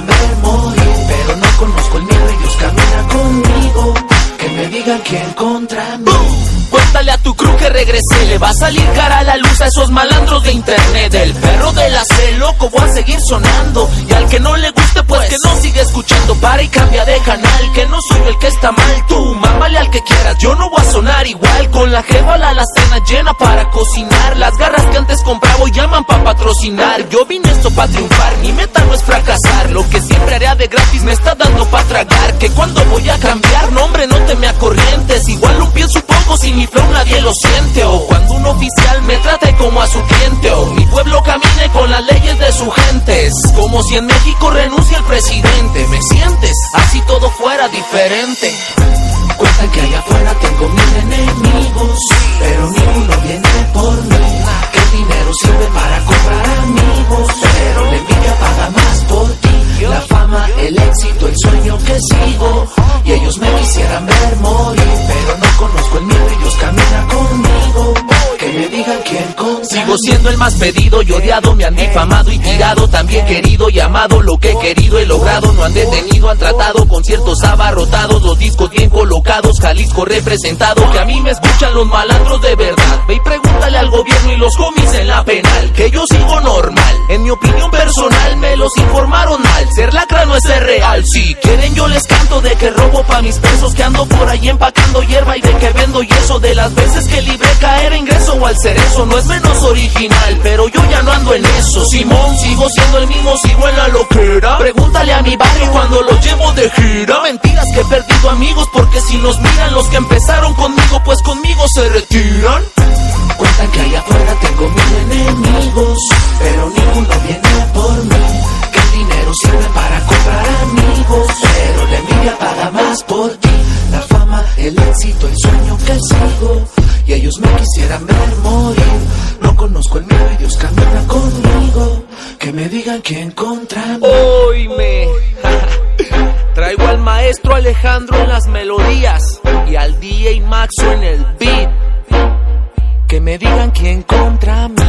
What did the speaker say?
déjame morir, pero no conozco el miedo y Dios camina conmigo. Que me digan quién contra mí. Cuéntale a tu crew que regresé, le va a salir cara a la luz a esos malandros de internet. El perro de la C, loco, voy a seguir sonando. Y al que no le guste, pues que no siga escuchando. Para y cambia de canal, que no soy el que está mal. Tú, mámale al que quieras, yo no voy a sonar igual. Con la jeva la cena llena para cocinar. Las garras que antes compraba y llaman para patrocinar. Yo vine esto para triunfar, mi meta no es fracasar. Lo que siempre haré de gratis me está dando para tragar. Que cuando voy a cambiar, nombre, no te me acorrientes. Igual lo pienso poco, sin mi flow nadie lo siente. O cuando un oficial me trate como a su cliente. O mi pueblo camine con las leyes de sus gentes. Como si en México renuncia el presidente. ¿Me sientes? Así todo fuera diferente. Cuentan que allá afuera y ellos me quisieran ver morir, pero no conozco el miedo y Dios camina conmigo. Que me Sigo siendo el más pedido y odiado, me han difamado y tirado, también querido y amado, lo que he querido he logrado, no han detenido, han tratado conciertos abarrotados, los discos bien colocados, Jalisco representado, que a mí me escuchan los malandros de verdad, ve y pregúntale al gobierno y los homies en la penal, que yo sigo normal, en mi opinión personal me los informaron mal, ser lacra no es ser real, si quieren yo les canto de que robo pa' mis pesos, que ando por ahí empacando hierba y de que vendo y eso, de las veces que libré caer ingreso o al cerezo, no es menos original, pero yo ya no ando en eso. Simón, sigo siendo el mismo, sigo en la loquera. Pregúntale a mi barrio cuando lo llevo de gira. Mentiras que he perdido amigos, porque si nos miran los que empezaron conmigo, pues conmigo se retiran. Cuentan que allá afuera tengo mil enemigos, pero ninguno viene por mí. Que el dinero sirve para comprar amigos, pero la envidia paga más por ti. La fama, el éxito, el sueño que sigo, y ellos me quisieran ver morir. No conozco el miedo y Dios camina conmigo. Que me digan quién contra mí. Hoy me traigo al maestro Alejandro en las melodías y al DJ Maxo en el beat. Que me digan quién contra mí.